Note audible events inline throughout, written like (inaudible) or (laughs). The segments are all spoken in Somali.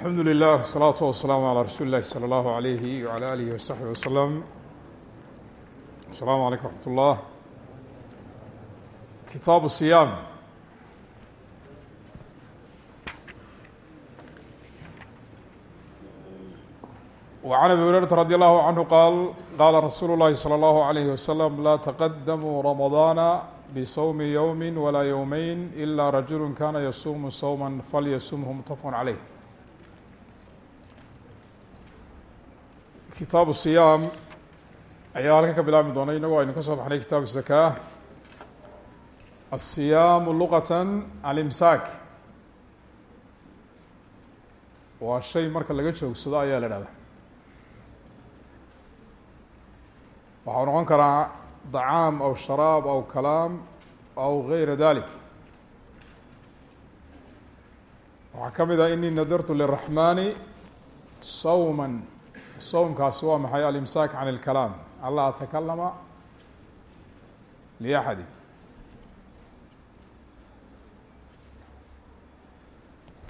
alxamdu lilah wsalaatu wasalaamu calaa rasuuli illahi salى allahu alayhi wala alihi wasaxbi wasalam asalaamu alaykum raxmat ullah kitaabu siyaam وعn abi hurayrata radi allahu canhu qaal qaala rasuulu اllahi salى اllahu alayhi wasalam laa taqadamuu ramadaana bsawmi ywmi walaa ywmeyn ila rajulu kana yasuumu sawma falyasumhu mutafaq caleyh kitaabu siyaam ayaa halkan ka bilaabmi doona inagoo aynu ka soo baxnay kitaabu zakaa asiyaamu luqata alimsaak. Waa shay marka laga joogsado ayaa la dhahda waxau noqon karaa dacaam aw sharaab aw kalaam aw gayra dalik waxaa ka mid ah inii nadartu liraxmani sawma sawmkaasi waa maxay alimsaak can اlkalaam anlaa atakalama liaxadi.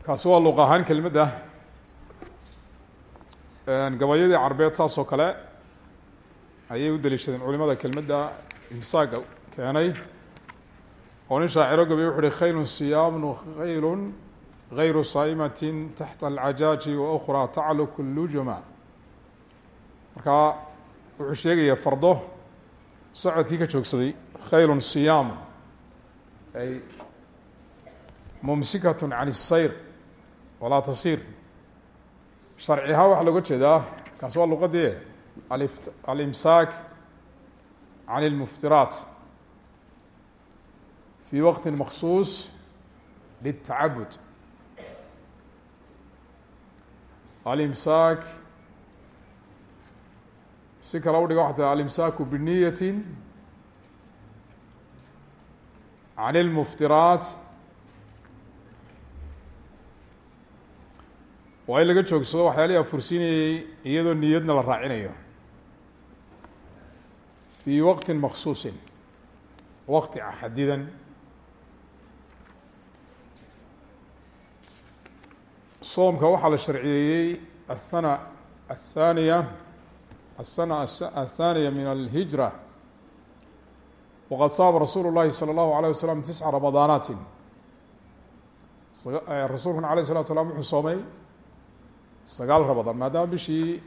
Kaasi waa luq ahaan kelmadda gabayadii carbeed saas oo kale ayay u daliishadeen culimada kelmadda imsaaga keenay. Oo nin shaaciro gabay wuxu uhi khaylun siyaamun khaylun gayru saa'imatin taxta alcajaaji wa ukraa tacluku lujuma markaa wuxuu sheegayaa fardo socodkii ka joogsaday khaylun siyaamu ay mumsikatun can isayr walaa tasir sharci ahaan waxaa looga jeedaa kaas waa luqadii alimsaak can اlmuftiraat fi waqti maksuus litacabud alimsaak si kale udhiga waxaa tahay alimsaaku biniyati can اlmuftiraat waa in laga joogsado waxyaalihi afursiinayey iyadoo niyadna la raacinayo. Fii waqti maksuusin waqti xadidan soomka waxaa la sharciyeeyey athana athaniya الsنة الثانية من الهiجرة وqad saaba rasuul الlahi slى الlaهu عalيه waسلم تiسca رamaضaanaati rasuulkuna عalيه الصلatu سلام wuxuu soomay sagaal ramadaan maadaama bishii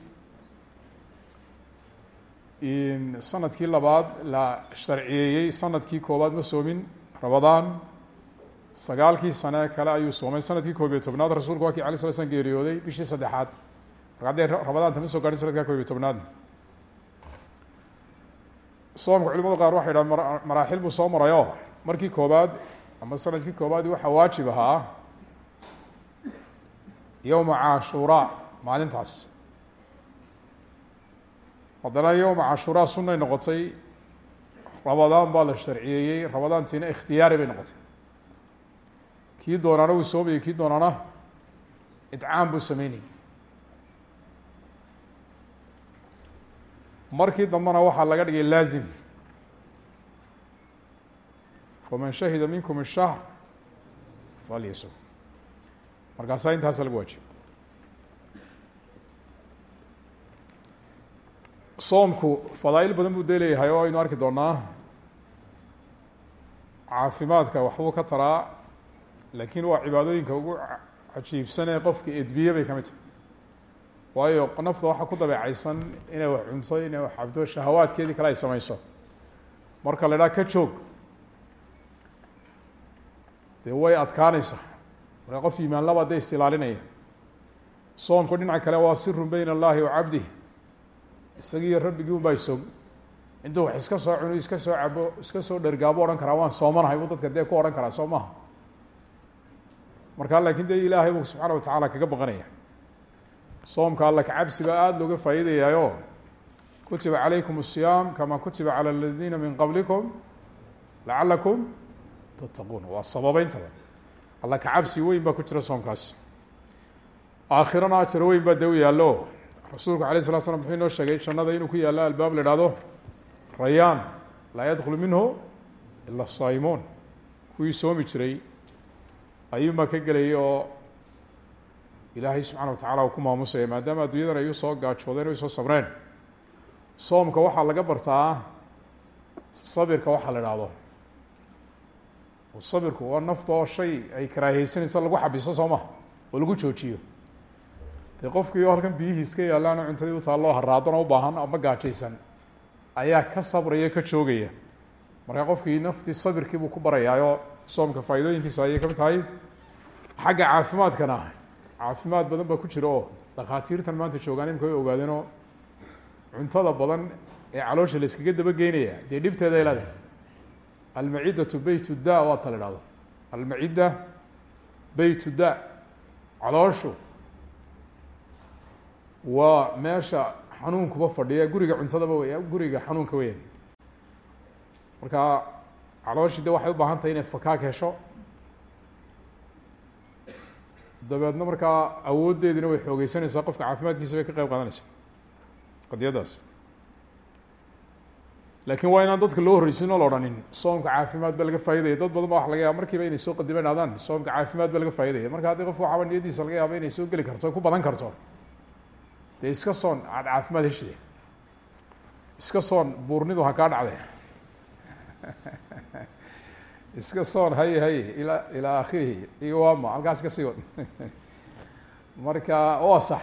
sanadkii labaad la sharciyeeyey sanadkii koobaad ma soomin ramadaan sagaalkii sane kale ayuu soomay sanadkii koob iyo tobnaad rasulku waa kii alay sla slam geeriyooday bishii saddexaad marka haddee ramadaanta ma soo gaadhin sanadkaa koob iyo tobnaadna soomka culimadu qaar waxay dhahan maraaxil buu soo marayo. Markii koobaad ama sannadkii koobaad waxaa waajib ahaa yowma cashuuraa maalintaas. Haddana yowma cashuuraa sunay noqotay ramadaan baa la sharciyeeyey ramadaantiina ikhtiyaari bay noqotay. Kii doonaana wuu soomayay kii doonaana idcaam buu sameynayay markii dambena waxaa laga dhigay laazim. Faman shahida minkum الshahr falyasum. Markaasaa intaasa lagu waajiba soomku fadaail badan buu dee leeyahay oo aynu arki doonaa. Caafimaadka waxbuu ka taraa laakiin waa cibaadooyinka ugu cajiibsan ee qofka edbiye bay ka mid tahay waayo nafta waxaa ku dabeecaysan inay wax cunto inay wax cabto shahawaadkeedii kale ay sameyso marka la idhaha ka joog. Dee way adkaanaysaa. Marka qof iimaan laba dee is ilaalinaya soomku dhinaca kale waa sirun beyna allahi wa cabdih isagiiyo rabbigii un baa isog intuu wax iska soo cuno iska soo cabo iska soo dhergaabo odhan karaa waan soomanahay buu dadka dee ku odhan karaa soo maha. Markaa laakiin dee ilaahay buu subxaana watacaala kaga baqanaya soomka alla kacabsi baa aada looga faa'iidayaayo kutiba calaykum الصiyaam kama kutiba calى اladiina min qablikum lacalakum tattaquun waa sababeyntada alla kacabsi weyn baa ku jira soomkaasi aakhirana ajar weyn baa dee u yaallo rasuulku alay slat slam muxuu inoo sheegay jannada inuu ku yaallo albaab la ihahdo rayaan laa yadkhulu minhu ila الsaa'imuun kuwii soomi jiray ayuunbaa ka gelayay oo ilaahay subxaana wa tacala uu ku maamusaya maadaama adduunyadan ay u soo gaajoodeen o isoo sabreen. Soomka waxaa laga bartaa sabirka waxaa la idhaahdo sabirku waa nafta oo shay ay karaahiyeysanaysa lagu xabiso soo maha oo lagu joojiyo. Dee qofkii oo halkan biyihii iska yaalaan oo cuntadii utaalloo haraadana u baahan ama gaajaysan ayaa ka sabraya ka joogaya. Marka qofkii naftii sabirkii buu ku barayaayoo soomka faa'iidooyinkiisa ayay ka mid tahay. Xagga caafimaadkana caafimaad badan baa ku jira oo dhakhaatiirtan maanta joogaan imika way ogaadeenoo cuntada badan ee caloosha la iskaga dabageynaya dee dhibteeda ay leedahay? Almacidatu beyt da waa ta la ihahdo almacida beyt da calooshu waa meesha xanuunkuba fadhiya guriga cuntadaba wey guriga xanuunka weyan marka calooshii de waxay u baahan tahay inay fakaag hesho dabeedna markaa awooddeedina way xoogeysanaysaa qofka caafimaadkiisa bay ka qeyb qaadanaysaa qadiyadaas. Laakiin waa inaan dadka loo horreysin oo la odhanin soomka caafimaad ba laga faa'idaya dad badan ba waxa laga yaaba markiiba inay soo qadiman aadaan soomka caafimaad ba laga faa'idaya marka haddii qofka waxaaba niyadiisa laga yaaba inay soo geli karto ku badan karto dee iska soon aad caafimaad heshide. Iska soon buurnidu ha kaa dhacde (laughs) iska soon haye haye ila ilaa akhirihi iyo waama halkaas ka sii wad (laughs) marka waa sax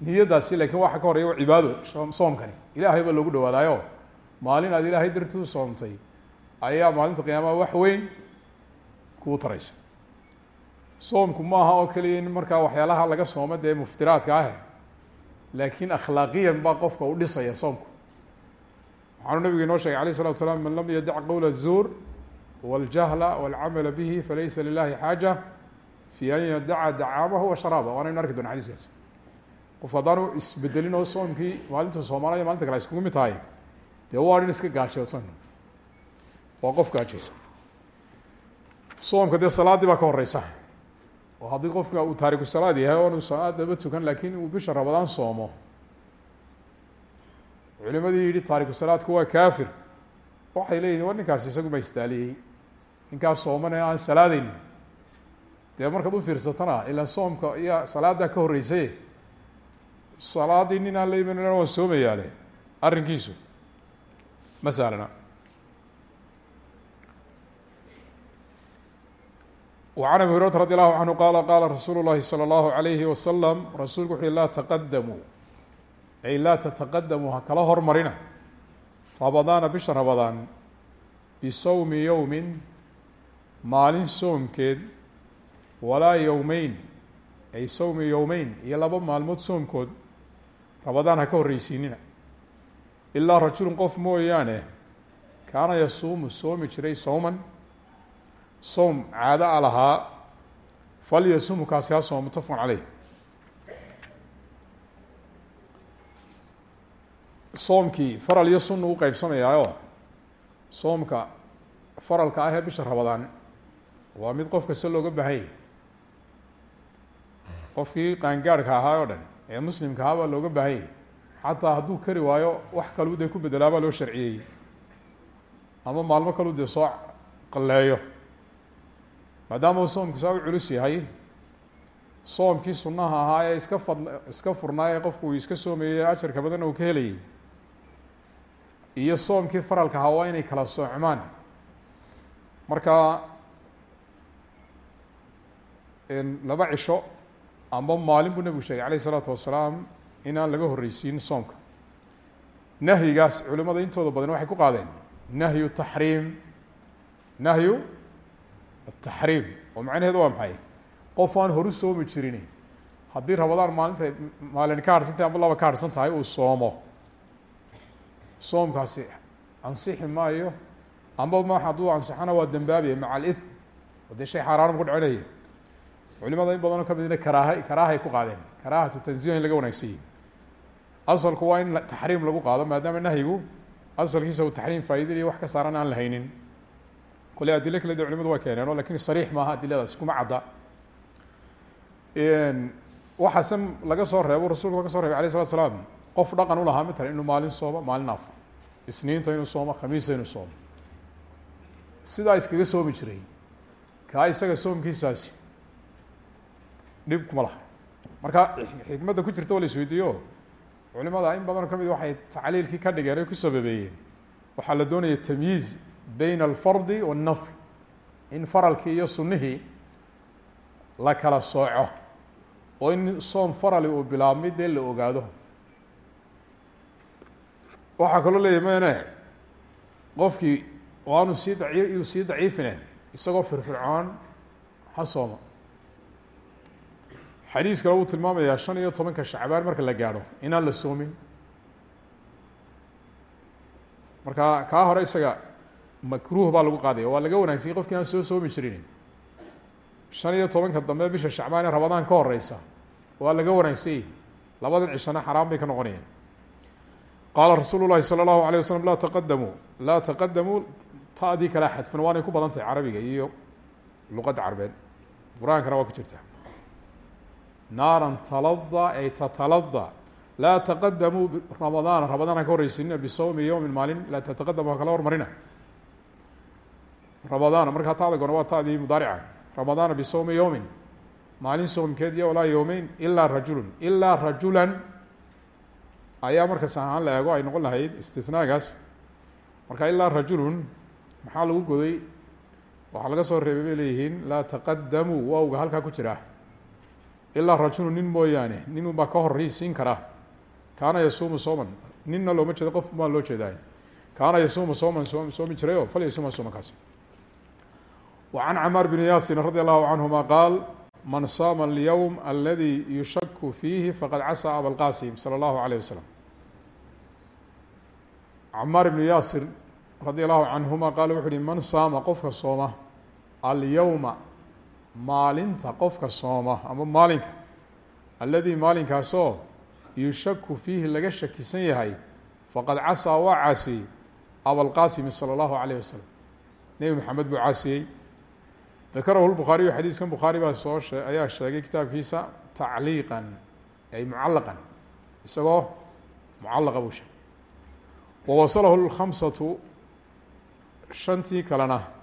niyadaasi lakin waxa ka horeya waa cibaado soomkani ilaahay baa loogu dhawaadaayo maalin aad ilaahay dartii u soomtay ayaa maalinta qiyaamaha wax weyn kuu taraysa soomku maaha oo keliya in markaa waxyaalaha laga soomo dee muftiraadka ah laakiin akhlaaqiyan baa qofka u dhisaya soomku waxaanu nabigu inoo sheegay alayh الsalatu slam man lam yadac qowla الzuur wاljahla wاlcamala bihi falaysa lilahi xaaja fi an yadaca dacaamahu wa sharaaba waanaynu arki doona xadiiskaas qofku haddaanu isbedelin oo soomkii maalintu soomaaliya malinta kale iskugu mid tahay dee waa nin iska gaajoosan waa qof gaajaysa soomka dee salaaddii baa ka horeysa oo haddii qofka uu taariku salaad yahay oonu salaadaba tukan laakiin uu bisha rabadaan soomo culimadii yihi taariku salaadku waa kaafir waxay leeyihiin war ninkaas isagu ma istaaliyey ninkaas soomane aan salaadeynin dee markaad u fiirsatana ilaa soomka iyo salaaddaa ka horreysay salaaddii nin aan la imanina waan soomayaale arrinkiisu ma sahlana وعn abi هuريرaةa radي الlaه عanهu qala qala rasuulu الlahi slى الlahu عalayhi waslم rasuulku wuxu uhi laa taqadamuu ay laa tataqadamuu ha kala hormarina rabadaana bisha rabadaan bisawmi yowmi maalin soomkeed walaa yowmeyn ay sawmi yowmeyn iyo laba maalmood soomkood rabadaan ha ka horreysiinina ilaa rajulun qof mooyaane kaana yasuumu soomi jiray sowman soom caado a lahaa falyasumu kaasi ha sooma mutafaqun caleyh soomkii faral iyo sunna u qeybsamayaayo soomka faralka ah ee bisha rabadaan waa mid qof kasta looga baahan yahy qofkii qaangaarhka ahaa oo dhan ee muslimka ahaa baa looga baahan yahy xataa hadduu kari waayo wax kaluu dee ku bedelaa baa loo sharciyey. Ama maalmo kaluu dee soo qalleeyo. Maadaama uu soomku saa u culus yahay soomkii sunnaha ahaa ee iska fadl iska furnaa ee qofku uu iska soomeeyey ajarka badanna uu ka helayay iyo soomkii faralka ahaa waa inay kala soocmaan. Marka laba cisho amba maalin buu nebigu sheegay alayh isalaatu wasalaam inaan laga horreysiin soomka nahyigaas culimada intooda badan waxay ku qaadeen nahyu taxriim. Nahyu ataxriim oo macnaheedu waa maxay? Qof aan horu soomi jirin haddii rabadaan maalinta maalin ka harhsan tahay amba laba ka harhsan tahay uu soomo. Soomkaasi ansixi maayo amba ma hadduu ansixana waa dembaabiya maca alith. Oo dee shay xaaraanum ku dhicinaya culimada in badanoo kamidna karaaha karaahay ku qaadeen. Karaahatu tanziih laga wanaagsanyay asalku waa in taxriim lagu qaado maadaama nahyigu asalkiisa uu taxriim faa'iidinayo wax ka saaran aan la haynin kole adilo kale de culimadu waa keeneen o laakiin sariix maaha adiladaas kuma cadda. Waxaase laga soo reebo rasulku ka so reebay alayh salatu slaam qof dhaqan u lahaa matalan inuu maalin soomo maalin afo isniinta inuu soomo khamiista inuu soomo. Sidaa iskaga soomi jiray. Kaa isaga soomkiisaasi dhib kuma laha. Marka xikmadda ku jirta waa la isweydiiyo culimada in badanoo ka mid waxay tacliilkii ka dhigeen ay ku sababeeyeen. Waxaa la doonaya tamyiiz bayna alfardi waannafl in faralkii iyo sunnihii la kala sooco oo in soom farali uu bilaabmay dee la ogaado. Waxaa kaloo leeyahy mane qofkii waanu sii daci iyuu sii daciifine isagoo firfircoon ha sooma xadiis kale wuu tilmaamayaa shan iyo tobanka shacbaan marka la gaadho inaan la soomin. Marka kaa hore isaga makruuh baa lagu qaadaya. Waa laga wanaagsan qofkii aan soo soomi jirin shan iyo tobanka dambe bisha shacbaan ee rabadaan ka horeysa waa laga wanaagsan labadan cishana xaraam bay ka noqonayaan. Qaala rasuulu llahi sala allahu alay wasalam laa taqadamuu laa taqadamuu ta'dii kalaa xadfan. Waanay ku badan tahay carabiga iyo luqadda carbeed qur'aankana waa ku jirta naaran talada ay tatalada laa taqadamuu ramadaana ramadaan ha ka horreysinina bisawmi yowmin maalin laa tataqadamu ha kala hormarina. Ramadaana markaa ta'da goona waa ta'dii mudaarica. Ramadaana bisawmi yowmin maalin soomkeed walaa yowmeyn ilaa rajulun. Ilaa rajulan ayaa markas ahaan la eego ay noqon lahayd istinaagaas marka ilaa rajulun maxaa lagu goday? Waxaa laga soo reebay bay leeyihiin laa taqadamuu waawga halkaa ku jira ilaa rajulun nin mooyaane nin unbaa ka horreysiin karaa kaana yasuumu sooman. Ninna looma jeedo qof baa loo jeedaay. Kaana yasuumu sooman soo soomi jiray oo fal yasuuma soomankaasi wa can camaar bni yaasin radi allahu canhuma qaal man saama alyowm aladi yushaku fiihi faqad casaa abalqasim sala allahu alayh wasalam camaar ibnu yaasir radi allahu canhuma qaal wuxu uhi man saama qofka sooma alyowma maalinta qofka sooma ama maalinka. Alladii maalinkaasoo yushaku fiihi laga shakisan yahay faqad casaa waa caasiyey abalqaasimi sala allahu alayh wasalam nebi maxamed buu caasiyey. Dakarahu lbukhaariyu xadiiskan bukhaari baa soo ayaa sheegay kitaabkiisa tacliiqan ay mucallaqan. Isagoo mucallaqa buu sheegay. Wawasalahu lkhamsatu shantii kalena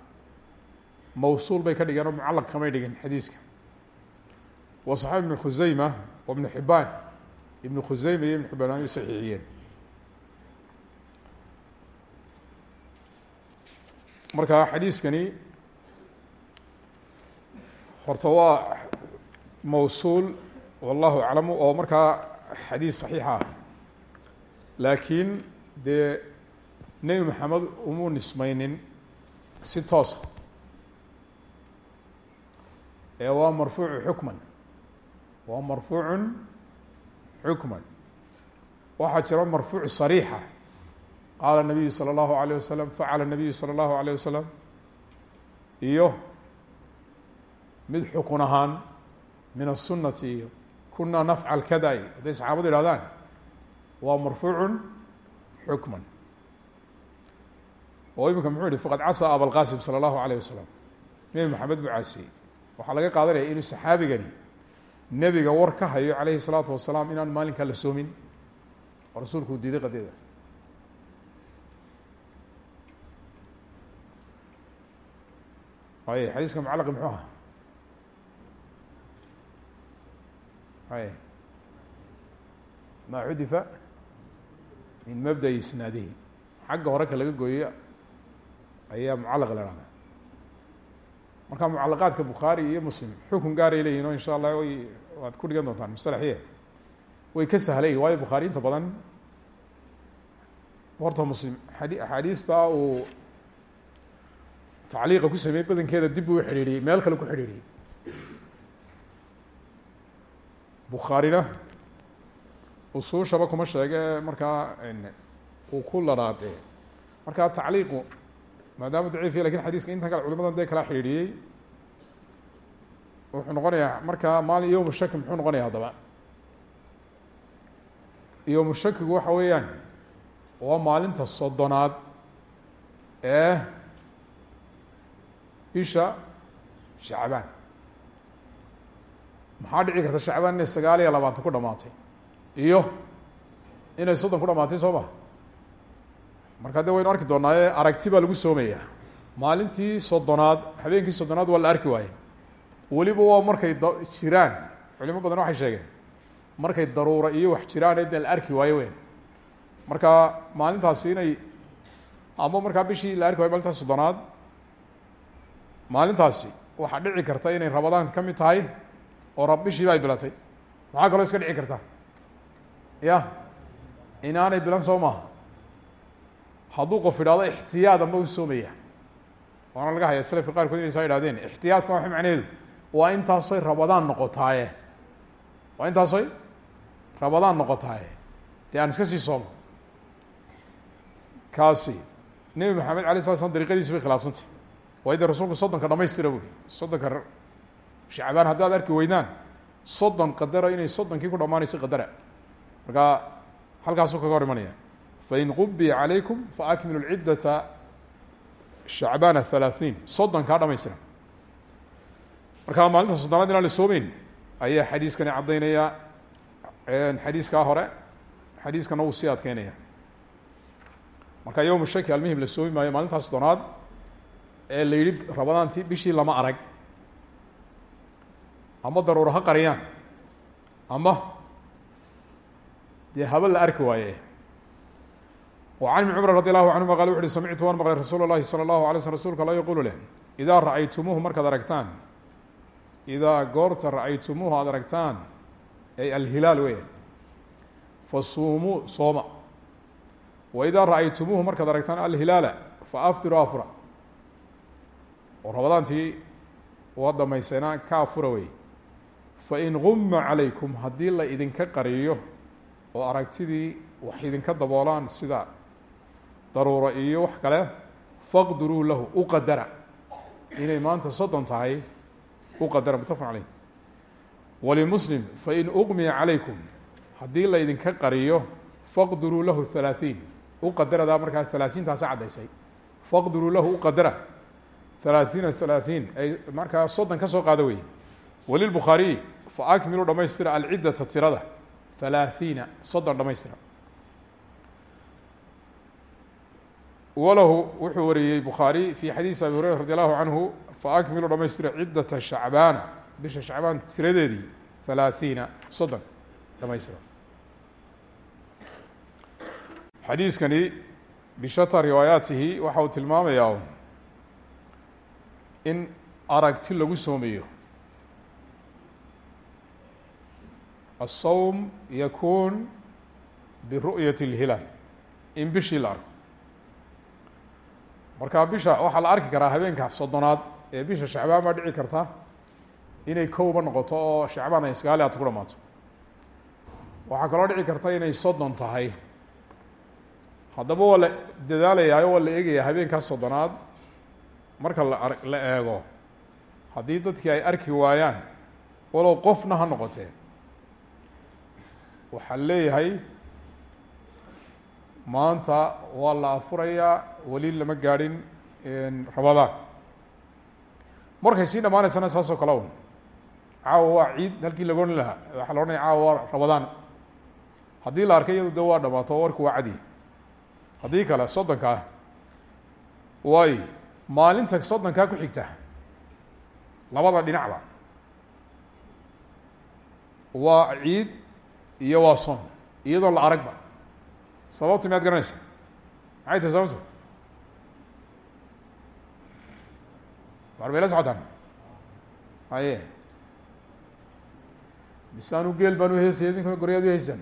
mawsuul bay ka dhigeen oo mucallaq kamay dhigin xadiiska. Wa saxaab ibnu khuseyma wa ibnu xibaan ibnu khuseyma iyo ibnu xibaan ay saxiixiyeen. Marka xadiiskani horta waa mawsuul wallahu aclamu oo markaa xadiis saxiixa ah. Laakiin dee nebi maxamed umuu nismaynin si toosa ee waa marfuucu xukman waa marfuucun xukman waxaa jira marfuuc sariixa qaala nabiyu salى اllahu alayه wasalam facala nabiyu salى اllahu alayه wasalam iyo mid xukun ahaan min aلsunati iyo kuna nafcal kada iyo hadday saxaabadu ihahdaan waa marfuucun xukman oo iminka muxuu yihi faqad casaa abalqasim salى اllahu alayه wasalam nebi maxamed buu caasiyey waxaa laga qaadanaya inuu saxaabigani nebiga war ka hayo calayhi الsalaatu wasalaam inaan maalinkaa la soomin. Oo rasuulku uu diiday qadeedaas ay xadiiska mucalaqi muxuu aha ay ma xudifa min mabda'i isnaadihi. Xagga hore ka laga gooyo ayaa mucalaq la hahda marka mucalaqaadka bukhaari iyo muslim xukun gaaray leeyihiin o insha allah way waad ku dhigan doontaan musalaxiya way ka sahlayin waayo bukhaari inta badan horta muslim adi axaadiista uu tacliiqa ku sameeyey badankeeda dib buu uxidhiidhiyey meel kale ku xidhiidhiyey. Bukhaarina usuushaba kuma sheege markaa uu ku ladhaade markaa tacliiqu maadaama daciif ya laakiin xadiiska intan kale culimadan dee kala xidhiidhiyey wuxuu noqonayaa markaa maalin yowmu shaki muxuu noqonaya haddaba. Yowmu shakigu waxa weeyaan waa maalinta soddonaad ee bisha shacbaan. Maxaa dhici karta shacbaan inay sagaal iyo labaatan ku dhamaatay? Iyo inay soddon ku soo ma markaa de waynu arki doonaaye aragti baa lagu soomayaa maalintii soddonaad habeenkii soddonaad waa la arki waaye weliba waa markay jiraan. Culimo badan waxay sheegeen markay daruura iyo wax jiraan dee la arki waayo weyn. Marka maalintaasi inay ama markaa bishii la arki waayo maalintaas soddonaad maalintaasi waxaa dhici karta inay rabadaan ka mid tahay oo rab bishiiba ay bilatay. Maxaa kaloo iska dhici karta? Ya inaanay bilan soo maaha hadduu qof idhahdo ixtiyaad amba u soomaya waana laga haya selafka qaarkood inay saa ihahdeen ixtiyaadka waa macnaheedu waa intaasoy rabadaan noqotaaye. Waa intaasoy rabadaan noqotaaye. Dee aan iska sii soomo. Kaasi nebi maxamed alay sala slam dariiqadiisi bay khilaafsantay. Waa ida rasuulku soddonka dhamaystira buri soddonka shacbaan haddaad arki weydaan soddon qadara inay soddonkii ku dhamaanayso qadara. Marka halkaasuu kaga hor imanaya fain qubiya calaykum faakmilu lciddata shacbaana halaaثiin soddonkaa dhamaystira marka maalinta soddonaad inaan la soomeyn ayaa xadiiskani caddaynaya xadiiskaa hore xadiiskana wuu sii adkeynaya marka yowma shaki almihim la soomi maayo maalintaas soddonaad ee la yihi rabadaanti bishii lama arag ama daruuro ha qariyaan ama dee haba la arki waaye وعن بن cمر رضي الله عنهma qال وxu uhi samictu waan maqlay rasuul الlahi slى الlaه عليه sلم rsulka la yqulu leh إdaa raأytumuuhu markaad aragtaan idaa goorta raأytumuuhu aad aragtaan ay alhilaal weya fasuumuu sooma وإidaa raأytumuuhu markaad aragtaan alhilaala faafdiruu afura oo rabadaantii waa dhamaysayna ka afura wey fain guma عalaykum haddii la idinka qariyo oo aragtidii wax idinka daboolaan sida daruuro iyo wax kale faqduruu lahu uqadara inay maanta soddon tahay uqadara mutafaq caleyh walimuslim fain haddii calaykum haddii laydinka qariyo faqduruu lahu halaaثiin uqadaradaa markaa halaasiintaasa cadaysay faqduruu lahu uqadara halaasiina halaasiin ay markaa soddon ka soo qaado weye walilbukhaariyi faakmiluu dhamaystira alciddata tirada. Halaaثiina soddon dhamaystira walahu wuxuu wariyey bukhaarي fi xadiisi abi hurayra radi allahu canhu faakmilu dhamaystira ciddata shacbaana bisha shacbaan tiradeedii halaaثiina soddon dhamaystira xadiiskani bishata riwaayaatihi waxa uu tilmaamayaa in aragti lagu soomayo الsawm yakun biru'yaة اlhilaal in bishii la arko marka bisha waxaa la arki karaa habeenka soddonaad ee bisha shacbaan baa dhici karta inay kowba noqoto oo shacbaan ay sagaali aad ku dhamaato waxaa kaloo dhici karta inay soddon tahay. Haddaba waa la dadaalayaayo waa la eegayaa habeenkaas soddonaad. Marka la la eego haddii dadkii ay arki waayaan walow qofna ha noqotee waxaa leeyahay maanta waa la afurayaa weli lama gaadhin rabadaan markay sii dhamaanaysana saasoo kale un caawa waa ciid halkii laga odhan lahaa. Waxaa la odhanaya caawa waa rabadaan. Haddii la arkay iyadu de waa dhamaato warku waa cadi. Haddii kale soddonka ah waay maalinta soddonkaa ku xigta labada dhinacba waa ciid iyo waa son iyadoon la aragba sababta miyaad garanaysa maxay tahay sababtu war bay la socotaan haye misaanu geel baan u heesaya idinkuna goryaad u heysaan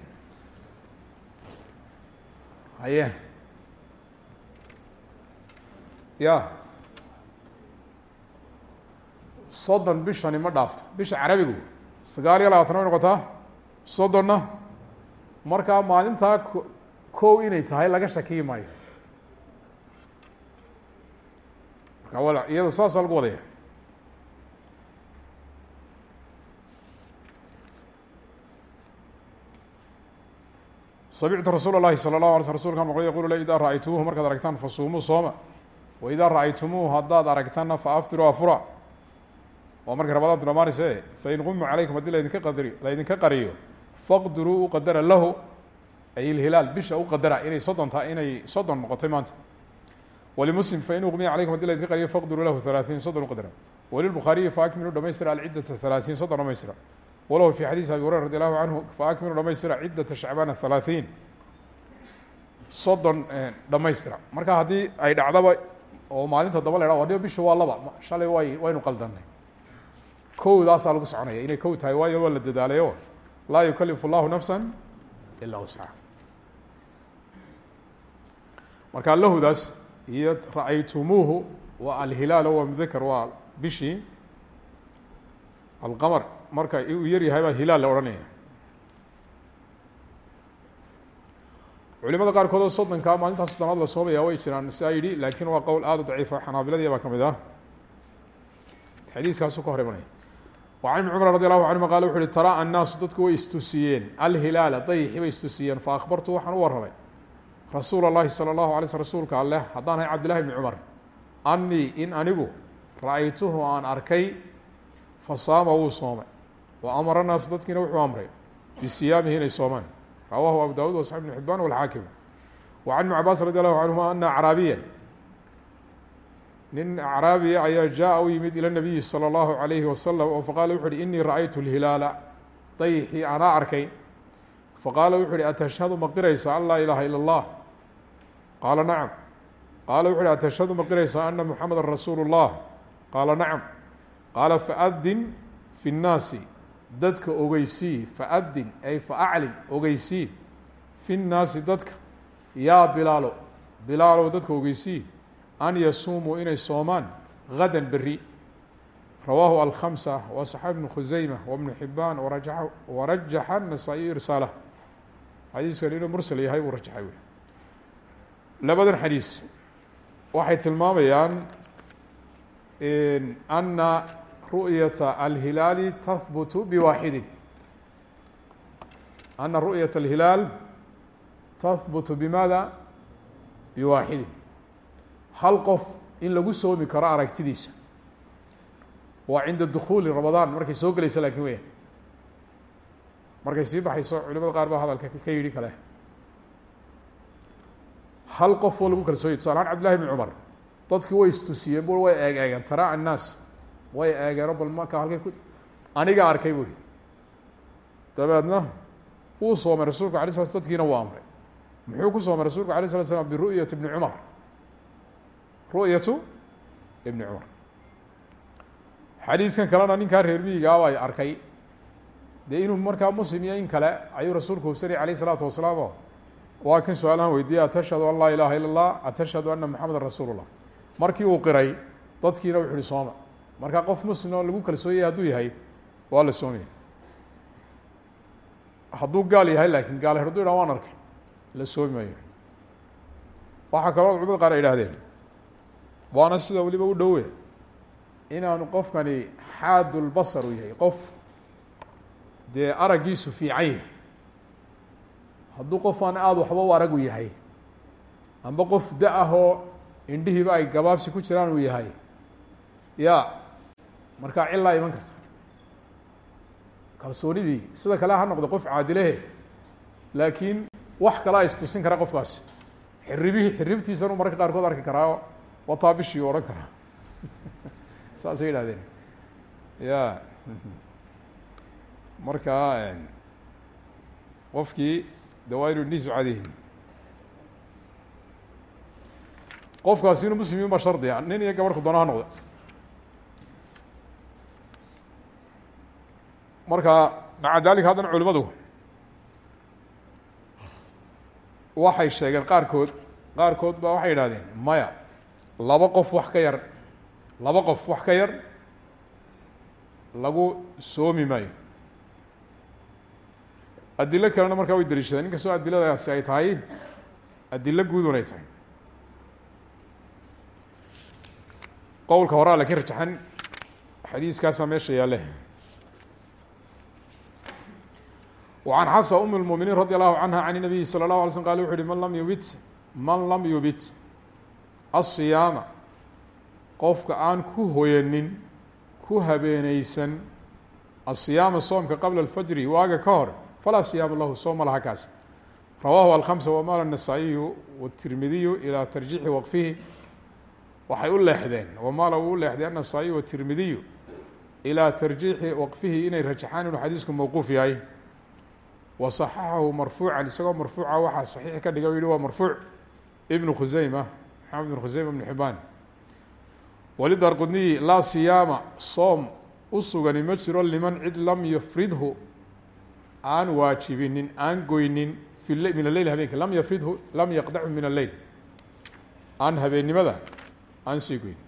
haye ya. Soddon bishani ma dhaafto. Bisha carabigu sagaal iyo labaatan way noqotaa? Soddonna markaa maalintaa kow inay tahay laga shakiyi maayo marka wala iyada saasaa lagu wadaya samictu rasuul اlahi salى الlahu alay sl rsulkan maqlay yaqulu le idaa ra'aytumuuhu markaad aragtaan fasuumuu sooma wa idaa ra'aytumuuhu haddaad aragtanna faaftiruu afura waa markay rabadaantu dhamaanayse fain guma calaykum haddii laydinka qadri laydinka qariyo faqdiruu uqadara lahu ay ilhilaal bisha uqadara inay soddon ta inay soddon noqotay maanta walimuslim fain uqmiya calaykum hadii laydinka qariyo faqdiruu lahu halaaثiin soddon uqadara walilbukhaariyi faakmilu dhamaystira alciddata halaaثiin soddon dhamaystira walahu fi xadiis abi hurayra radi allahu canhu faakmilu dhamaystira ciddata shacbaana halaaثiin soddon dhamaystira marka haddii ay dhacdaba oo maalinta daba la ha wadhiba bishu waa laba shalay way waynu qaldanay kowdaasaa lagu soconaya inay kow tahay waayo waa la dadaalayo laa yukalifu llahu nafsa ilaa wuscaha marka lahudaas iyo ra'aytumuuhu waa alhilaal waa mudakar waa bishii alqamar. Marka uu yar yahay baa hilaal la odhanaya. Culimada qaarkood oo soddonka maalintaa soddonaad la soomaya way jiraan sidaa yidhi laakiin waa qowl aada u daciifa xanaabiladii baa ka mid ah. Xadiiskaasu ka hor imanaya. Can ibni cumar radi allahu canhuma qala wuxu uhi tara annaasu dadku way istusiyeen alhilaala dayixi bay istusiyeen akhbartu waxaan u warramay rasuula اllahi salى اllahu alay sl rasuulka alleh haddaan ahay cabdillahi bni cumar annii in anigu ra-aytuhu aan arkay fasaama wuu soomay wa amara naas dadkiina wuxuu amray bisiyaamihi inay soomaan rawahu abu dawud wasaxib bn xibaan walxaakim wa can ibni cabaas radi allahu canhuma ana acraabiya nin acraabiya ayaa jaa u yimid ila nabiyi salى اllahu alayhi wasalam oo faqala wuxu uhi inii ra-aytu lhilaala dayixii anaa arkay faqaala wuxu uhi atashhadu ma qiraysa an laa ilaha ila اllah qaala nacam. Qaala wuxu uhi atashhadu ma qiraysaa ana muxameda rasuulu اllah qaala nacam. Qaala faadin fi nnaasi dadka ogeysii faadin ay faaclin ogeysii fi nnaasi dadka. Yaa bilaalo bilaalow dadka ogeysii an yasuumuu inay soomaan gada beri rawaahu alkhamsa wa saxaab ibnu khuseyma wabnu xibaan waraja warajaxa nasaa-iy irsaalah xadiiskan inuu mursal yahay buu rajaxay wy labadan xadiis. Waxay tilmaamayaan ana ru'yata alhilaali tahbutu biwaaxidin. Ana ru'yata alhilaal tahbutu bimaada? Biwaaxidin. Hal qof in lagu soomi karo aragtidiisa. Waa cinda dukuuli ramadaan markay soo gelaysa laakiin weya markay sii baxayso culimada qaar baa hadalka ka yidhi kale hal qof oo lagu kala sooyay tusalaan cabdillahi bni cumar. Dadkii way istusiyeen bu way eeg eegeen tara annaas way eegeeno bal marka halkay ku aniga arkay buuhi dabeedna wuu soomay rasuulku alay sla dadkiina wuu amray. Muxuu ku soomay rasuulku alay slat slam biru'yati bni cumar. Ru'yatu ibni cumar. Xadiiskan kalena ninkaa reer miyigaabay arkay. Dee inuu markaa muslim iyo in kale ayuu rasuulku hubsanayay alayh isalaatu wasalaam waa kan su'aalahan weydiiyey atashhadu an laa ilaha ila اllah atashhadu ana maxamedan rasuulu llah markii uu qiray dadkiina wuxu uhi sooma. Markaa qof muslim oo lagu kalsooyay hadduu yahay waa la soomaya. Hadduu gaal yahay laakiin gaal hadduu yidhah waan arkay. La soomi maayo. Waxaa kaloo culimada qaar ay idhahdeen waana sida weliba u dhowe inaanu qofkani xaadulbasar u yahay qof dee araggiisu fiican yahay hadduu qof aan aada waxba u arag u yahay amba qof da ah oo indhihiiba ay gabaabsi ku jiraan uu yahay ya markaa cilaa iman karta. Kalsoonidii sida kale ha noqdo qof caadilehe laakiin wax kalea istusin kara qofkaasi xiribihii xiribtiisanu mararka qaarkood arki karaa wataa bishii odhan karaa. (laughs) Saasay yidhahdeen ya. Marka qofkii de waa inu indhihiisu cadihin. Qofkaasi inuu muslim ba shardiya nin iyo gabarhku doona ha noqda marka maca dalika haddana culimadu waxay sheegeen qaarkood qaarkood baa waxay yidhahdeen maya laba qof wax ka yar laba qof wax ka yar lagu soomi maayo adilo kalena markaa way daliishadeen in kastoo adiladaasi ay tahay adilo guudun ay tahay qowlka horaa lakin rajaxan xadiiskaasaa meesha yaale وعن xفصة أم المؤمiنiin رadي الله عنها عن النبي صلى الله علي sلم qال وxu uhi man lam yubit man lam yubit الصiyaama qofka aan ku hoyanin ku habeeneysan الصiyaama soomka qabla الfajri waaga ka hor falaa صiyaama lahu sooma laha kaas rawaahu الخمسة وmaal النasaaئiyu والتirmidiyu ilى tarjiixi wqfihi waxay u leexdeen wamaala uu u leexday النasaaئiyu والتirmidiyu ilaa tarjiixi waqfihi inay rajaxaan inuu xadiisku mawquuf yahay wa صaxaxahu marfuucan isagoo marfuuca waxaa saxiix ka dhiga u yihi waa marfuuc ibnu khuseyma maxamed ibn khuseyma ibn xibaan walidar qudniyi laa siyaama soom u sugani ma jiro liman cid lam yafridhu aan waajibinin aan goynin fi min aleyl habeenka lam yafridhu lam yaqdachu min alleyl aan habeennimada aan sii goynin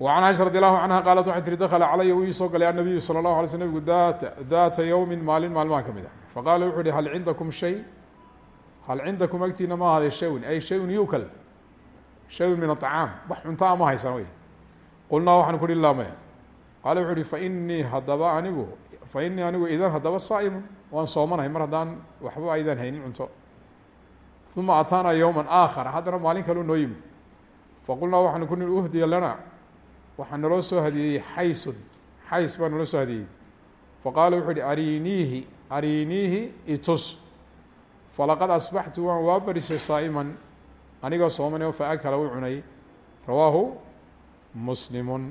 وعن عائشha رضي الله عنها qالت waxay tihi dkla calaya wuu ii soo galay النabiyu slى الlaه alay sl nbigu data data yowmi maalin maalmaha ka mid a faqala wuxuu uhi hal cindakum shay hal cindakum agtiina ma ahaaday shayun ay shayun yukl shayun min aطcaam wax cuntaa ma haysan wey qulnaa waxaan ku uhi la maya qaala wuxu uhi fainii hadaba anigu fainii anigu idan haddaba saa'imun waan soomanahay mar haddaan waxba aydaan haynin cunto uma ataana yowma aakhar haddana maalin kaleu noo yimid faqulnaa waxaan ku nihi uhdiya lana waxaa naloo soo hadiyeeyey xaysun xays baa naloo soo hadiyeeyey faqaala wuxuu uhi ariniihi ariniihi itus falaqad asbaxtu waan waa barisay saa'iman anigoo soomanay fa akala u cunay rawaahu muslimun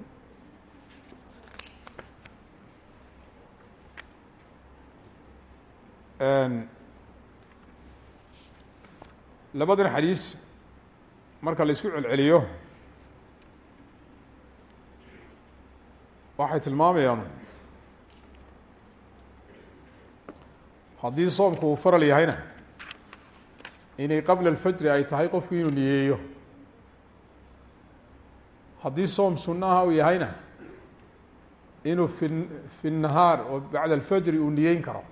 labadan xadiis marka la isku celceliyo waxay tilmaamayaan haddii soomku uu faral yahayna inay qabla alfajri ay tahay qofku inuu niyeeyo. Haddii soom sunaha uu yahayna inuu fi fi nahaar oo bacda alfajri uu niyeyn karo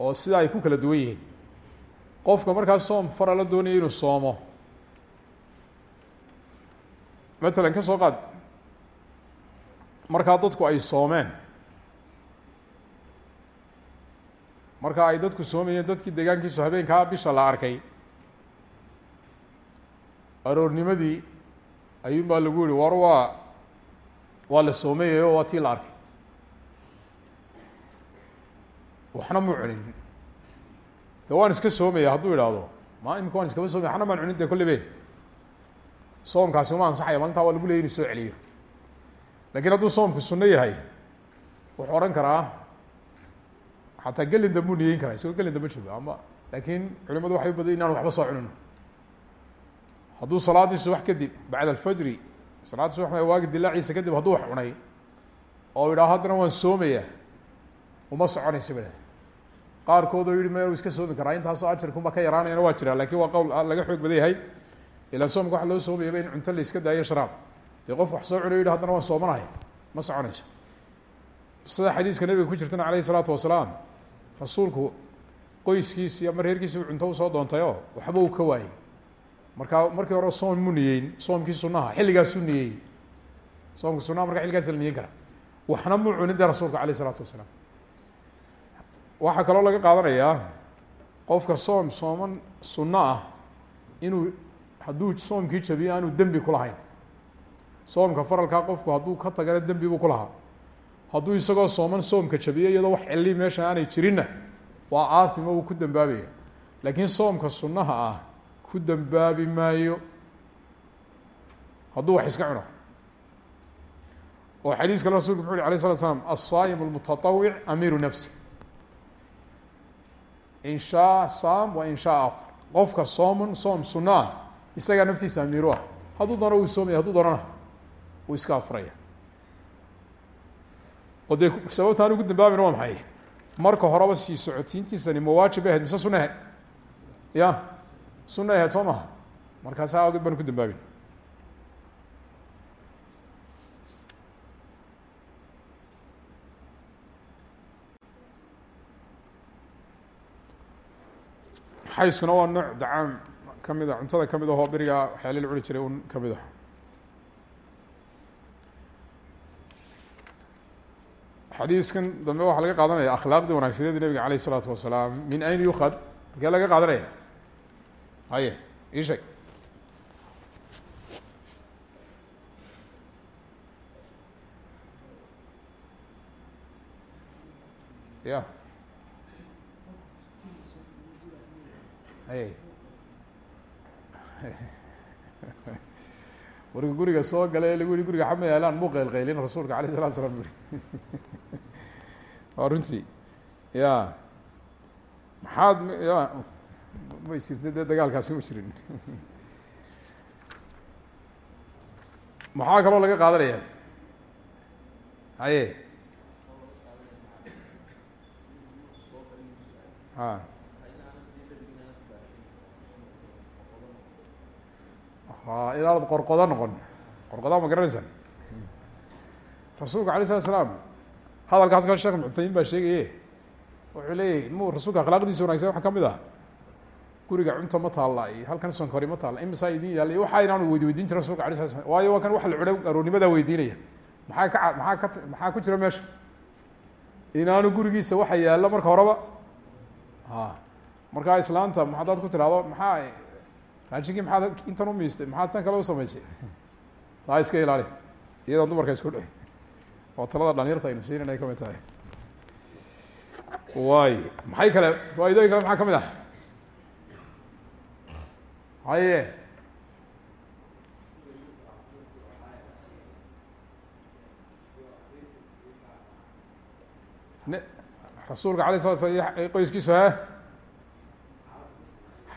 oo sida ay ku kala duwan yihiin. Qofka markaas soom farala doonaya inuu soomo. Matalan ka soo qaad. Markaa dadku ay soomeen. Marka ay dadku soomayeen dadkii deegaankiisu habeenkaa bisha la arkay. Aroornimadii ayuun baa lagu yihi war waa waa la soomayayo waa tii la arkay waxna muu cunin. De iska soomaya hadduu idhaahdo ma imika waan iskaba soomaya waxna maan cunin de kolle be. Soomkaasi uma ansaxaya maalintaa waa lagu inu soo celiyo. Lakiin hadduu soomku sunno yahay wuxuu odhan karaa xataa gelin dambuu niyeyn karaa isagoo gelin dambe jooga ama laakiin culimadu waxay u inaan waxba soo cunin hadduu salaaddii subax kadib bacda alfajri salaaddi subax ma waagi dilaaciisa kadib hadduu wax cunay oo idhaah haddana waan soomaya uma soconaysa ba qaarkood oo yihi me u iska soomi karaa. Intaasoo ajarkunba ka yaraanayana waa jiraa laakiin waa qowl laga xoog badan yahay soomka waxa loo soomayaba in cunto la iska daayo sharaab. Dee qof wax soo cunayo yidhi haddana waan ma soconayso. Sida xadiiska nabiga ku jirtana alayhi isalaatu wasalaam rasuulku qoyskiisi ama reerkiisi u cunto u soo doontayoo waxba uu ka waayey markaa markii hore soom mu soomkii sunaha xilligaasuu niyeeyey soomka sunaha marka xilligaas la niyeyn kara. Waxna mu cunin de rasuulka alayh isalaatu wasalaam waxaa kaloo laga qaadanayaa qofka soom sooman sunno ah inuu hadduu soomkii jabiyo aanu dembi kulahayn soomka faralkaa qofku hadduu ka tagana dembi buu kulahaa hadduu isagoo sooman soomka jabiyo iyadoo wax celi meesha aanay jirinna waa aasimo uu ku dambaabaya. Laakiin soomka sunnaha ah ku dambaabi maayo. Hadduu wax iska cuno. Oo xadiis kale rasulku muxu uhi alay slat slam alsaayim almutatawic amiiru nafsi in shaa saam wa in shaa afr qofka sooman soom sunno ah isagaa naftiisa amiiru ah hadduu doono uu soomaya hadduu doonana uu iska afraya oo dee sababta aan ugu dambaabayna waa maxay? Marka horeba sii socotiintiisani mawaajib bay ahayd mise sunna ahayd? Ya sunna ahayd soo maha. Markaasa awgeed baan ku dambaabin xayskuna waa nooc dacaam ka mid a cuntada ka mid ahoo beriga waxyaala la cuni jiray un ka mid ah. Xadiiskan dambe waxaa laga qaadanaya akhlaaqdii wanaagsaneedii nabiga aleyh isalaatu wasalaam min ayn yukad markee laga qaadanaya? Haye ii sheeg. Ya warka guriga soo gale lagu yihi guriga xama yaalaan muu qaylqaylin rasuulka alayh salatu slam waa runtii ya maxaad ya may jirta dee dagaalkaasi ma jirin. Maxaa kaloo laga qaadanaya? Haye. A inaanad qorqodo noqon. Qorqodaa ma garanaysaa rasuulka alay slat slaam hadalkaas kale shekh muctamiin baa sheegaye wuxuu leeyahy mu rasuulka akhlaaqdiisa wanagsan waxaa ka mid ah. Guriga cunta ma taalla iyo halkan sonkori ma taalla imisaa idin yaalla iyo waxa inaanu weydi weydiin jira rasulka alay slat slam waayo waa kan wax la cudho aroornimadaa weydiinaya. Maxaa ka maxaa ka maxaa ku jira meesha? Inaanu gurigiisa waxa yaalla marka horeba? A markaa islaanta haddaad ku tidhahdo maxaa raashinkii maxaad intan u miistay maxaad tan kale u samaysay? Taa iska ilaali. Iyadan dumarka isku dhe oo talada dhalinyarta aynu siinayna ay ka mid tahay. Waay maxay kale? Faaidooyin kale maxaa ka mid ah? Haye rasuulka alay sala slam qoyskiisu he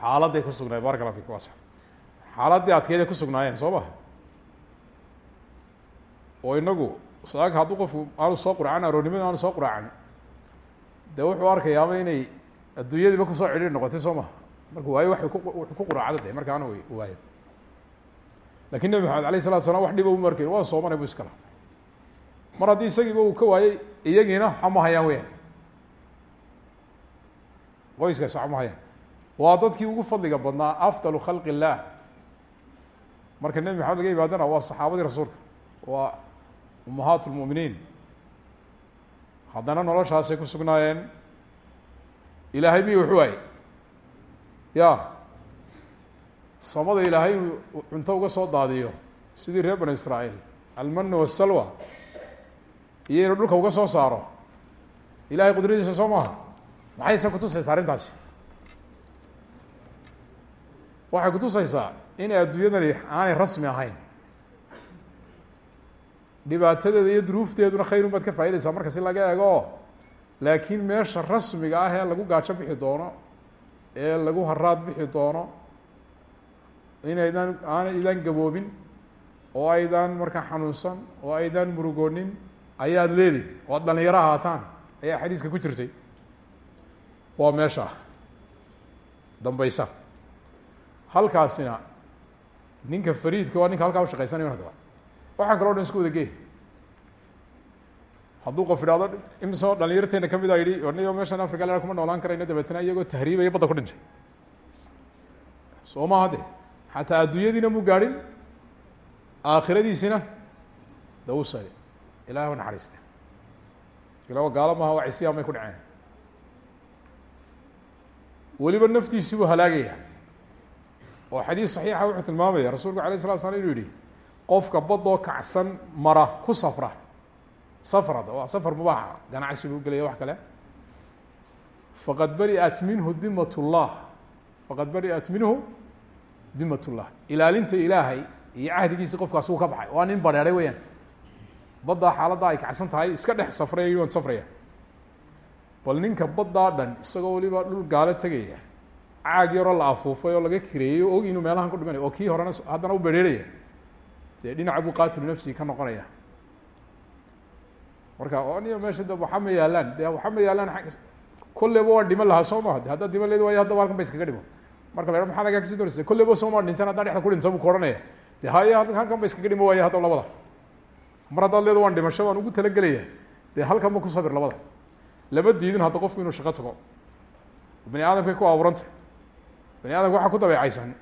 xaaladay ku sugnaay barak allah fik waa sax xaaladdii adkeeday ku sugnaayeen soo ma oo inagu saaka hadduu qofku aanu soo qurcan aroornimada aanu soo quraacan dee wuxuu arkayaaba inay adduunyadiiba ku soo cidhiir noqotay soo ma marka waayo wa ku quraacda de markaana waayo laakiin nebi maxamed alayh salatu slam wax dhiba uma arkayn waa soomanay bu iskala mar haddii isagiiba uu ka waayey iyagiina waxa ma hayaan weyaan qoyskaas waxa ma hayaan waa dadkii ugu fadliga badnaa afdalu khalqi illah. Marka nebi maxamed laga yimaadana waa saxaabadii rasuulka waa umahaat lmuminiin haddana noloshaasay ku sugnaayeen. Ilaahay miyu wuxu waayey? Ya samada ilaahay inuu cunto uga soo daadiyo sidii reer banu israa'iil almanu wasalwa iyo inuu dhulka uga soo saaro. Ilahay qudradiisa soo maaha? Maxayse kutusaysaa arrintaasi waxay kutusaysaa inay adduunyadani aanay rasmi ahayn. Dhibaatadeeda iyo duruufteeduna khayrun baad ka faa'idaysaa marka si laga eego. Laakiin meesha rasmiga ah ee lagu gaajo bixi doono ee lagu haraad bixi doono inaydaan aanay idaan gaboobin oo aydaan markaa xanuunsan oo aydaan murugoonin ayaad leedin oo ad dhalinyaro ahaataan ayaa xadiiska ku jirtay. Waa meesha. Dambaysa halkaasina ninka fariidka waa ninka halkaa ushaqeysanayo hadaba waxaan kaloo dhan isku wada gey hadduu qof idhahdo imisoo dhalinyarteena ka mid a yihi niyo meeshan africa le kuma noolaan karayno dabeetna iyagoo tahriibaya badda ku dhintay soo maaha de xataa adduunyadiina mu gaadhin aakhiradiisina ilahi u naxariista ila gaalo maaha waa cisiyaan bay ku dhaceen. Weliba naftiisii buu halaagaya oo xadiis saxiixa wuxuu tilmaamaya rasuulku alay slat slam inuu yihi qofka badoo kacsan mara ku safra. Safrada waa safar mubaaxa ganacsi buu gelaya wax kale. Faqad bari'at minhu dimat llah faqad bari'at minhu dimat llah ilaalinta ilaahay iyo cahdigiisi qofkaas uu ka baxay. Waa nin bareeray weyaan baddaa xaaladdaa ay kacsan tahay iska dhex safraya safraya. Bal ninka baddaa dhan isagoo waliba dhul gaalo tegaya caag yaroo la afuufay oo laga kireeyey o og inuu meelahan ku dhimanaya oo kii horena haddana u bereeraya dee dhinaca buu qaatilu nafsigi ka noqonaya marka o niyo meesha de waxa ma yaalaan de waxa ma yaalaan kolleyba waan dhiman lahaa soo de haddaad dhiman leed waayo haddaba halkan ba iskaga dhimo marka la ha maxaa nagaa kasi doonaysa kolleyba soo maa dhintan haddaan dhexda ku dhinto buu ku ohanaya de halkan ba iskaga dhimo waaya haddaba labada. Mar haddaad leedo waan dhimasho waan ugu talagelaya dee halkan ba ku sabir labada. Lama diidin hadda qofku inuu shaqo tago. Bani aadamkay ku abuurantay bani aadamka waxaa ku dabeecaysan.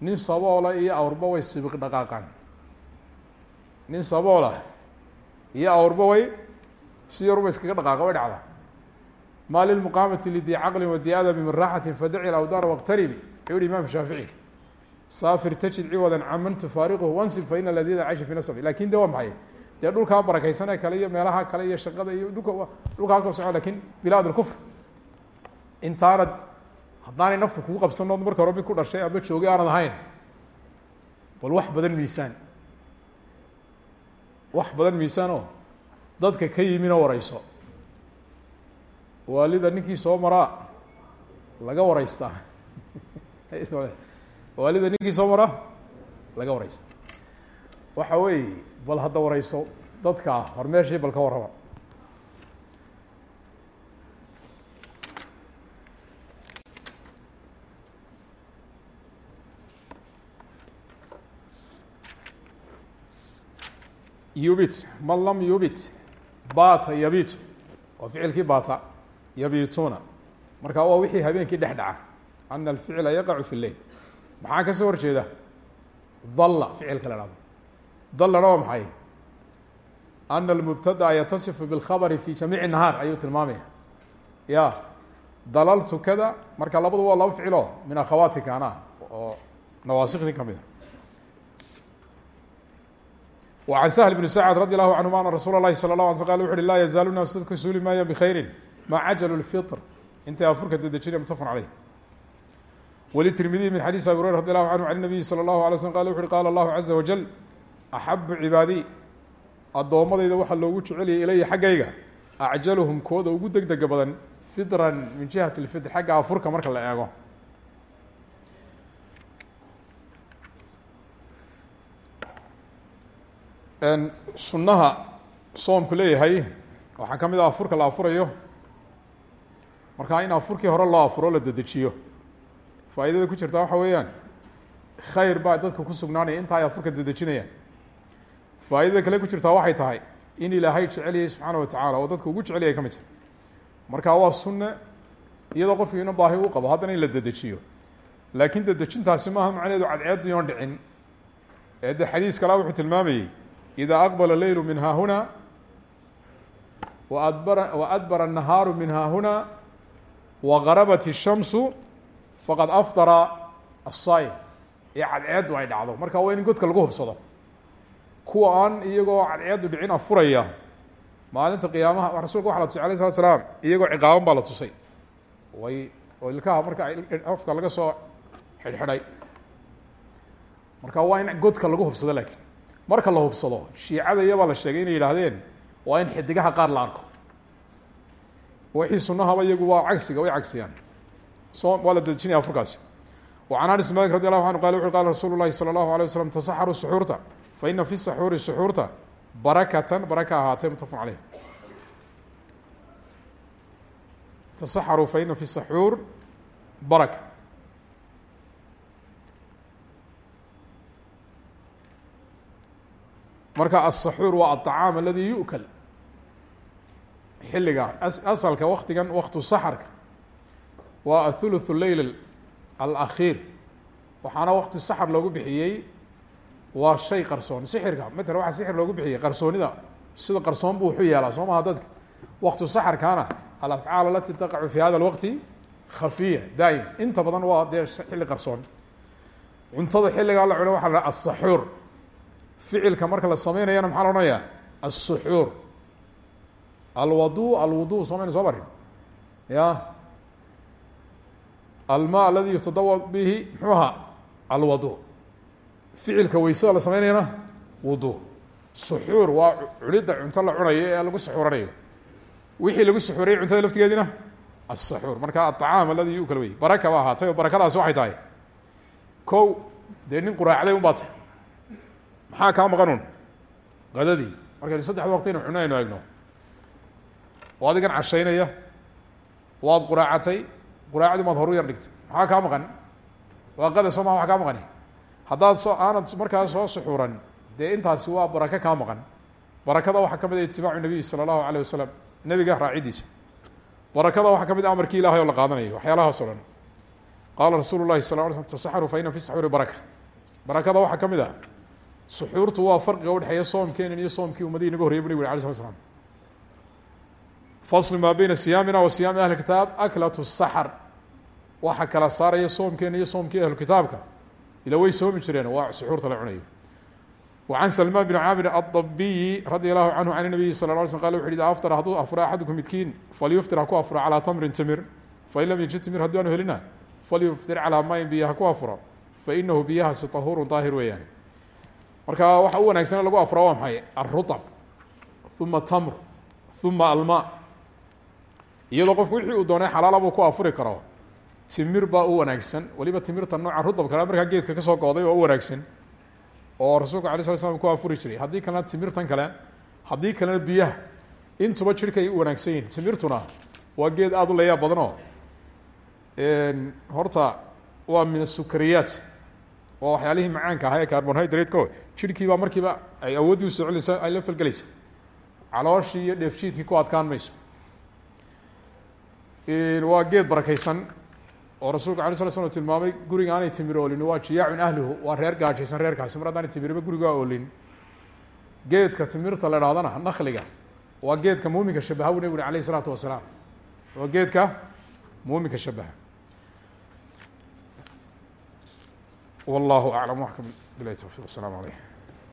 Nin saboola iyo awrba way sibiq dhaqaaqaan. Nin saboola iyo awrba way si yaruba iskaga dhaqaaqa way dhacdaa. Ma lilmuqaamati lidii caqlin wadii adabi min raaxati fadaci awdaara waqtaribi hi imam shaafici saafir tajid ciwadan caman tufaariquhu wansib fa ina ladida caysha fi nasabi laakiin de waa maxay? Dee dhulkaa barakaysanee kale iyo meelaha kale iyo shaqada iyo dhulka dhulkaa ka soco laakiin bilaad lkufr intaanad haddaanay naftu kugu qabsanood marka hore mid ku dhashay ama joogay aanad ahayn. Bal wax badan miisaan. Wax badan miisaanoo dadka ka yimina wareyso waalida ninkii soo maraa laga wareystaa (laughs) waalida ninkii soo maraa laga wareysta waxa weeye bal hadda wareyso dadka ah hor meeshii bal ka warraba yubit man lam yubit bata yabitu waa ficilkii bata yabituna marka waa wixii habeenkii dhex dhaca ana alficla yaqacu fi lleil maxaa ka soo horjeeda? Dalla ficilka la hahdo dallana waa maxay? Ana almubtadaa yatasifu bilkhabari fi jamiici nahaar ayuu tilmaamaya. Ya dalaltu kada marka labadu waa laba ficilo min akhawaati kaana oo nawaasikdii ka mid a وعن سهل بن سعد رضي الله عنهma أن رsuل الlahi صلى الله علي sل قال وxu uhi laa yazaalu naas dadku suuli maaya بkhayri ma cajalu الفطr intay afurka dedejinaya mutafq عaleyh wlتirmidiي min xadيث abi هurير رضي الله عنه عن النبي slى الله عليه وسلم qال وxu uhi qال الlahu عزa وaجل أxabu cibaadي addoommadayda waxaa loogu jeceliyay ilaya xaggayga acjalhum kooda ugu deg dega badan fidran min jihaة الfitr xagga afurka marka la eego Sunnaha soomku leeyahay. Waxaa ka mid ah afurka la afurayo. Markaa in afurkii hore loo afuro la dedejiyo faa'iidada ku jirta waxa weeyaan khayr baa dadka ku sugnaanaya inta ay afurka dedejinayaan faa'iidada kale ku jirtaa waxay tahay in ilaahay jecelyahay subxaana wa tacaala oo dadka ugu jecelyahay ka mid tahay. Marka waa sunne iyadoo qofkiina baahi u qabo haddana in la dedejiyo laakiin dedejintaasi maaha macnaheedu cadceedu yoon dhicin. Ee de xadiis kalea wuxuu tilmaamayey إda أqبل الleyl min haahuna وأdbr النahaaru min haahuna وغarabt الشhamsu faqad afطara الصaym ee cadceedu ay dhacdo marka waa in godka lagu hubsado kuwa aan iyagoo cadceedu dhicin afuraya maalinta qiyaamaha rasulka waxa la tusay alيه الsلat slaam iyagoo ciqaaban baa la tusay way oo ilkaha marka afka laga soo xidhxidhay marka waa in godka lagu hubsado lakin marka la hubsado shiicada iyabaa la sheegay inay yidhaahdeen waa in xidigaha qaar la arko. Wixii sunahaba iyagu waa cagsiga way cagsiyaan so waa la dedejinaya afurkaasi. Wa can anas malik radi allahu anhu qala wuxu qala rasuulu llahi sala allahu alay waslam tasaxaruu suxuurta fa ina fi saxuuri suxuurta barakatan baraka ahaatee mutafaqun caleyh tasaxaruu fa ina fi saxuur baraka marka aلsaxuur waa aلطacaam aladi yu'kal xilliga asalka waktigan waktu saxarka waa athuluث leyl alakhiir waxaana wakti saxar loogu bixiyey waa shay qarsoon sixirka matala waxaa sixir loogu bixiyey qarsoonida sida qarsoon buu wuxu yeelaa soo maha dadka waktu saxarkaana alafcaal alati taqacu fi hada اlwaqti khafiya daa'ima inta badan waa dee xilli qarsoon cuntada xilligaa la cuno waxa la aلsaxuur ficilka marka la samaynayana maxaa la odhanaya alsuxuur alwadu alwudu samayn soo marin. Ya? Alma aladi yutadawa bihi muxuu ahaa? Alwadu ficilka weysada la samaynayana wudu. Suxuur waa culidda cunto la cunayo ee lagu suxuuranayo. Wixii lagu suxuurayay cuntada laftigeedina? Asaxuur marka aacaam aladi yukal wey baraka ba ahaatay oo barakadaasi waxay tahay. Kow dee nin quraacday un baa maxaa kaa maqanun? Qadadii. Markaynu saddexda waqti inu cuno aynu egno oo adigan cashaynaya. Waad quraacatay. Quraacdii maad horu yar dhigtay. Maxaa kaa maqan? Waa qada soo maa wax kaa maqani? Haddaad soo aanad markaa soo suxuuran dee intaasi waa barako kaa maqan. Barakada waxaa ka mid a itibaacu nabiy sala allahu alayh wasalam nebiga raacidiisa. Barakada waxaa ka a amarkii ilahay oo la qaadanayo waxyaalahaas o dhan qaala rasuulu llahi sal ly slm tasaxaru fa ina fi saxuuri baraka. Barakada waxaa ka mid a suxuurtu waa farqiga udhexeeya soomkeenan iyo soomkii ummadihii naga horreyay bu nabig uri ala slat slam faslu maa beyna siyaamina wa siyaami ahli kitaab aklatu saxar. Waxa kala saaraya soomkeena iyo soomkii ahlu kitaabka. Ila way soomi jireen waa suxuurta la cunayo. Wa can salmaan bin caamir addabiyi radia allahu canhu can nabiyi sala la ala sl qala wuxu ida aftara hadduu afuro axadukum midkiin falyuftir ha ku afuro tamrin timir fain lam yajid timir haddii aanu helina falyuftir calaa mayin biyo ku afuro fa inahu biyahaasi tahuurun daahir weeyaane marka waxa u wanaagsan lagu afura waa maxay? Alrutab uma tamr uma alma. Iyadoo qofku wixii uu doonay xalaalabuu ku afuri karo. Timir baa u wanaagsan. Weliba timirta nooca rudabka markaa geedka ka soo go-day waa u wanaagsan. Oo rasuulka alay sla slam ku afuri jiray. Haddii kalena timirtan kale haddii kalena biyaha intuba jirhkay u wanaagsan yihiin timirtuna waa geed aada u layaab badanoo horta waa min asukariyaat waa waxyaalihii macaanka ahaa ee carbonhydrate-ko jirhkii baa markiiba ay awooddii u soo celinaysa ay la falgelaysa. Calooshii iyo dheefshiidkii ku adkaan mayso waa geed barakaysan oo rasuulka alay sla slam tilmaamay guriga aanay timir oolin waa jiyaacun ahluhu waa reer gaajaysan reerkaasi. Mar haddaanay timirba gurigaa oolin. Geedka timirta la hahdana nakliga waa geedka muuminka shabaha bu nebigu uri alayh isalaatu wasalaam waa geedka muuminka shabaha wallahu aclam waxkam bilahi towfiq wasalaamu aleyh